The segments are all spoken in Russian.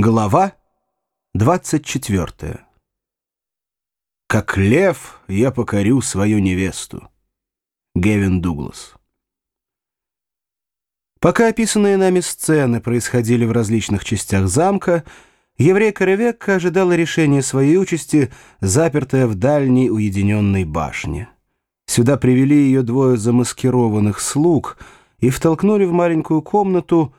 Глава 24 «Как лев я покорю свою невесту» Гевин Дуглас Пока описанные нами сцены происходили в различных частях замка, еврейка Ревекка ожидала решения своей участи, запертая в дальней уединенной башне. Сюда привели ее двое замаскированных слуг и втолкнули в маленькую комнату,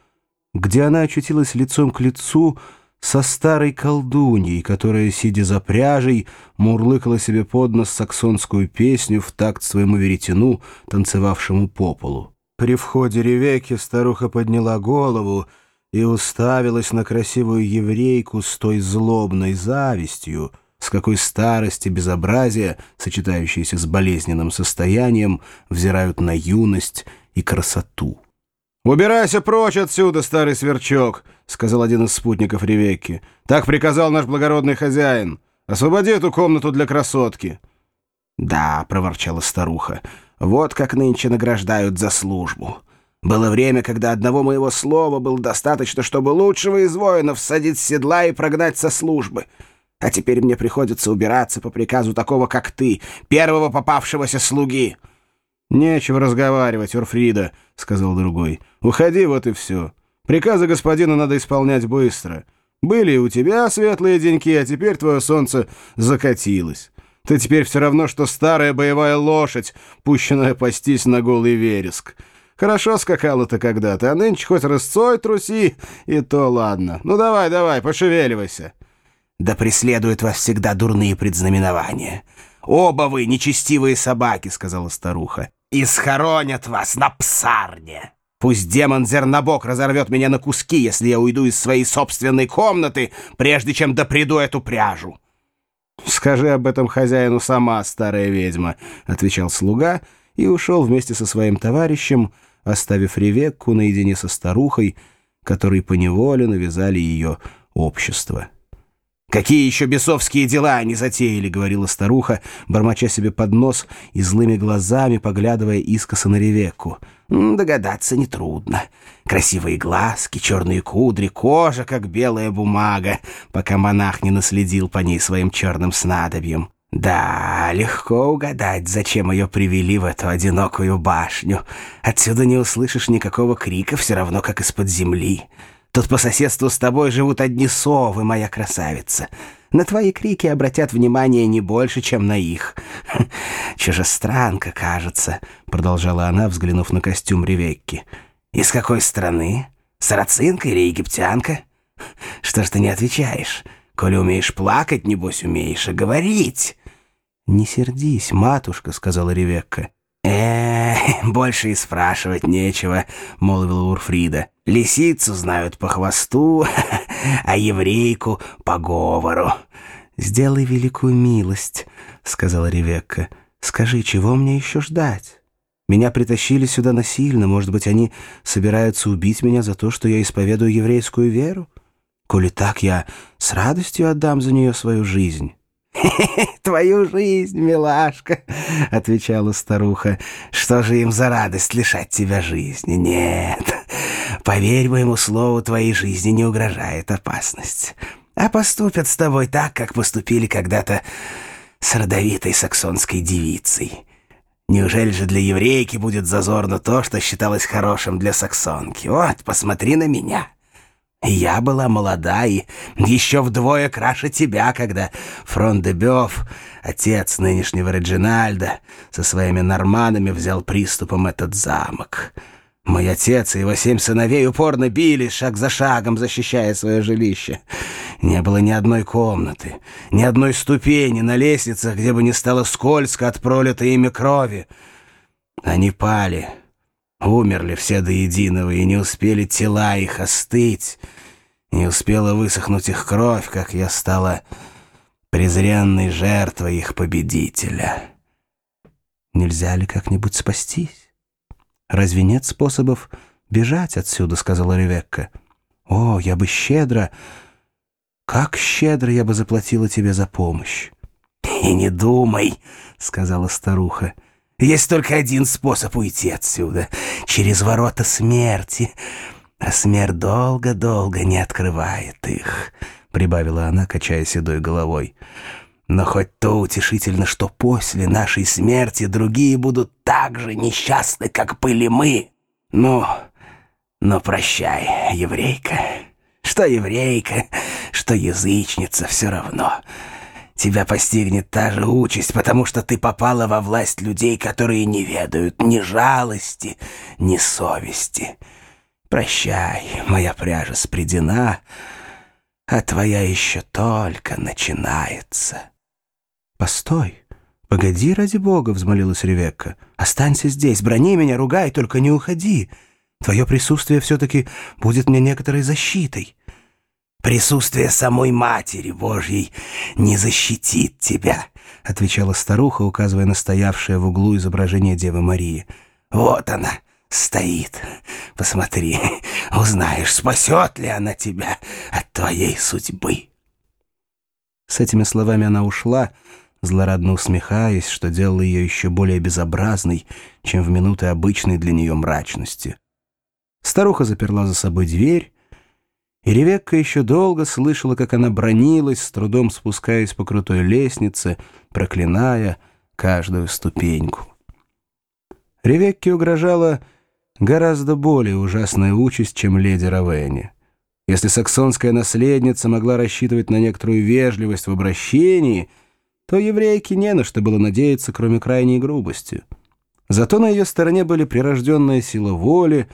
где она очутилась лицом к лицу со старой колдуньей, которая, сидя за пряжей, мурлыкала себе под нос саксонскую песню в такт своему веретену, танцевавшему по полу. При входе Ревеки старуха подняла голову и уставилась на красивую еврейку с той злобной завистью, с какой старость и безобразие, сочетающиеся с болезненным состоянием, взирают на юность и красоту. «Убирайся прочь отсюда, старый сверчок!» — сказал один из спутников Ревекки. «Так приказал наш благородный хозяин. Освободи эту комнату для красотки». «Да», — проворчала старуха, — «вот как нынче награждают за службу. Было время, когда одного моего слова было достаточно, чтобы лучшего из воинов садить с седла и прогнать со службы. А теперь мне приходится убираться по приказу такого, как ты, первого попавшегося слуги». «Нечего разговаривать, Урфрида», — сказал другой. «Уходи, вот и все. Приказы господина надо исполнять быстро. Были у тебя светлые деньки, а теперь твое солнце закатилось. Ты теперь все равно, что старая боевая лошадь, пущенная пастись на голый вереск. Хорошо скакала ты когда-то, а нынче хоть рысцой труси, и то ладно. Ну давай, давай, пошевеливайся». «Да преследуют вас всегда дурные предзнаменования. Оба вы нечестивые собаки», — сказала старуха и схоронят вас на псарне. Пусть демон Зернобок разорвет меня на куски, если я уйду из своей собственной комнаты, прежде чем доприду эту пряжу». «Скажи об этом хозяину сама, старая ведьма», — отвечал слуга и ушел вместе со своим товарищем, оставив Ревекку наедине со старухой, которой поневоле навязали ее общество. «Какие еще бесовские дела они затеяли?» — говорила старуха, бормоча себе под нос и злыми глазами поглядывая искоса на Ревекку. «Догадаться нетрудно. Красивые глазки, черные кудри, кожа, как белая бумага, пока монах не наследил по ней своим черным снадобьем. Да, легко угадать, зачем ее привели в эту одинокую башню. Отсюда не услышишь никакого крика, все равно как из-под земли». Тут по соседству с тобой живут одни совы, моя красавица. На твои крики обратят внимание не больше, чем на их. Чужестранка, кажется, — продолжала она, взглянув на костюм Ревекки. Из какой страны? Сарацинка или египтянка? Что ж ты не отвечаешь? Коли умеешь плакать, небось умеешь и говорить. «Не сердись, матушка», — сказала Ревекка. э больше и спрашивать нечего», — молвила Урфрида. Лисицу знают по хвосту, а еврейку — по говору. «Сделай великую милость», — сказала Ревекка. «Скажи, чего мне еще ждать? Меня притащили сюда насильно. Может быть, они собираются убить меня за то, что я исповедую еврейскую веру? Коли так, я с радостью отдам за нее свою жизнь». «Твою жизнь, милашка!» — отвечала старуха. «Что же им за радость лишать тебя жизни? Нет, Поверь моему слову, твоей жизни не угрожает опасность. А поступят с тобой так, как поступили когда-то с родовитой саксонской девицей. Неужели же для еврейки будет зазорно то, что считалось хорошим для саксонки? Вот, посмотри на меня. Я была молода и еще вдвое краше тебя, когда Фрон де Бёв, отец нынешнего Реджинальда, со своими норманами взял приступом этот замок». Мой отец и его семь сыновей упорно бились шаг за шагом, защищая свое жилище. Не было ни одной комнаты, ни одной ступени на лестницах, где бы не стало скользко от пролитой ими крови. Они пали, умерли все до единого, и не успели тела их остыть, не успела высохнуть их кровь, как я стала презренной жертвой их победителя. Нельзя ли как-нибудь спастись? «Разве нет способов бежать отсюда?» — сказала Ревекка. «О, я бы щедро... Как щедро я бы заплатила тебе за помощь!» «И не думай!» — сказала старуха. «Есть только один способ уйти отсюда — через ворота смерти. а смерть долго-долго не открывает их», — прибавила она, качая седой головой. «Но хоть то утешительно, что после нашей смерти другие будут так же несчастны, как были мы. Ну, ну прощай, еврейка. Что еврейка, что язычница, все равно». Тебя постигнет та же участь, потому что ты попала во власть людей, которые не ведают ни жалости, ни совести. Прощай, моя пряжа спредена, а твоя еще только начинается. Постой, погоди, ради бога, взмолилась Ревекка. Останься здесь, брони меня, ругай, только не уходи. Твое присутствие все-таки будет мне некоторой защитой. «Присутствие самой Матери Божьей не защитит тебя», — отвечала старуха, указывая на стоявшее в углу изображение Девы Марии. «Вот она стоит. Посмотри, узнаешь, спасет ли она тебя от твоей судьбы». С этими словами она ушла, злорадно усмехаясь, что делало ее еще более безобразной, чем в минуты обычной для нее мрачности. Старуха заперла за собой дверь, и Ревекка еще долго слышала, как она бронилась, с трудом спускаясь по крутой лестнице, проклиная каждую ступеньку. Ревекке угрожала гораздо более ужасная участь, чем леди Равенни. Если саксонская наследница могла рассчитывать на некоторую вежливость в обращении, то еврейке не на что было надеяться, кроме крайней грубости. Зато на ее стороне были прирожденная сила воли,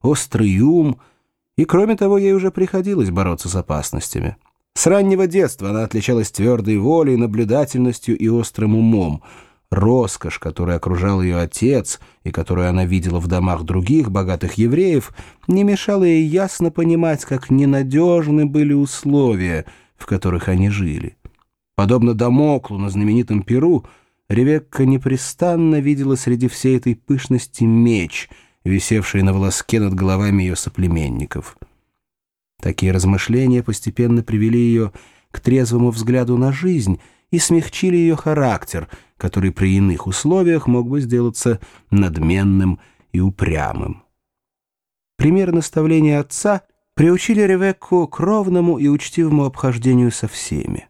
острый ум — и кроме того, ей уже приходилось бороться с опасностями. С раннего детства она отличалась твердой волей, наблюдательностью и острым умом. Роскошь, которой окружал ее отец и которую она видела в домах других богатых евреев, не мешала ей ясно понимать, как ненадежны были условия, в которых они жили. Подобно Дамоклу на знаменитом Перу, Ревекка непрестанно видела среди всей этой пышности меч — висевшие на волоске над головами ее соплеменников. Такие размышления постепенно привели ее к трезвому взгляду на жизнь и смягчили ее характер, который при иных условиях мог бы сделаться надменным и упрямым. Примеры наставления отца приучили Ревекку к ровному и учтивому обхождению со всеми.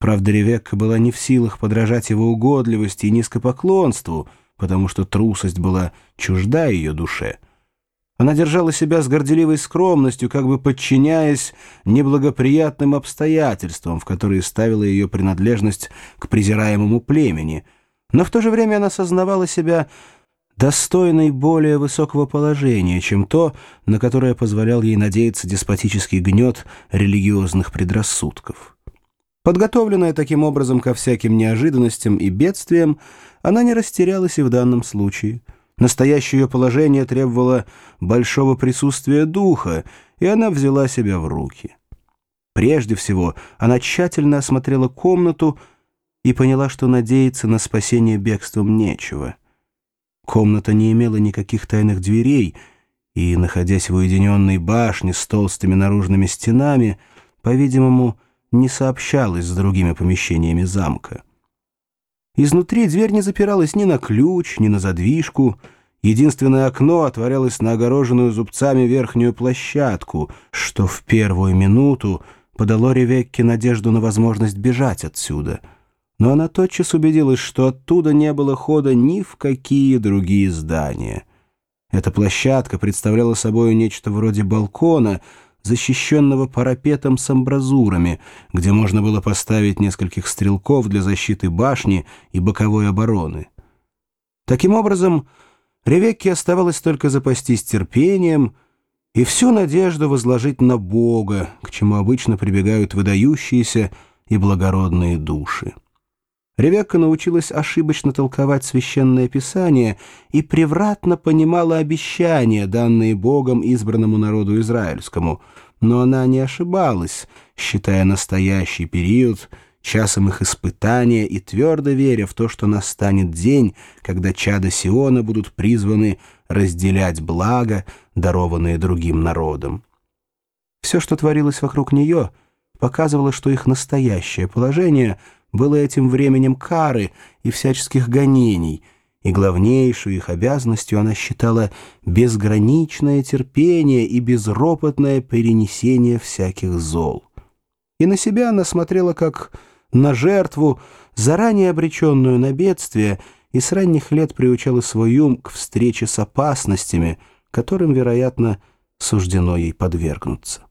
Правда, Ревекка была не в силах подражать его угодливости и низкопоклонству — потому что трусость была чужда ее душе. Она держала себя с горделивой скромностью, как бы подчиняясь неблагоприятным обстоятельствам, в которые ставила ее принадлежность к презираемому племени, но в то же время она сознавала себя достойной более высокого положения, чем то, на которое позволял ей надеяться деспотический гнет религиозных предрассудков. Подготовленная таким образом ко всяким неожиданностям и бедствиям, она не растерялась и в данном случае. Настоящее ее положение требовало большого присутствия духа, и она взяла себя в руки. Прежде всего, она тщательно осмотрела комнату и поняла, что надеяться на спасение бегством нечего. Комната не имела никаких тайных дверей, и, находясь в уединенной башне с толстыми наружными стенами, по-видимому, не сообщалась с другими помещениями замка. Изнутри дверь не запиралась ни на ключ, ни на задвижку. Единственное окно отворялось на огороженную зубцами верхнюю площадку, что в первую минуту подало Ревекке надежду на возможность бежать отсюда. Но она тотчас убедилась, что оттуда не было хода ни в какие другие здания. Эта площадка представляла собой нечто вроде балкона — защищенного парапетом с амбразурами, где можно было поставить нескольких стрелков для защиты башни и боковой обороны. Таким образом, Ревекке оставалось только запастись терпением и всю надежду возложить на Бога, к чему обычно прибегают выдающиеся и благородные души. Ревекка научилась ошибочно толковать священное писание и превратно понимала обещания, данные Богом избранному народу израильскому. Но она не ошибалась, считая настоящий период часом их испытания и твердо веря в то, что настанет день, когда чада Сиона будут призваны разделять благо, дарованные другим народам. Все, что творилось вокруг нее, показывало, что их настоящее положение — было этим временем кары и всяческих гонений, и главнейшую их обязанностью она считала безграничное терпение и безропотное перенесение всяких зол. И на себя она смотрела как на жертву, заранее обреченную на бедствие, и с ранних лет приучала свой ум к встрече с опасностями, которым, вероятно, суждено ей подвергнуться.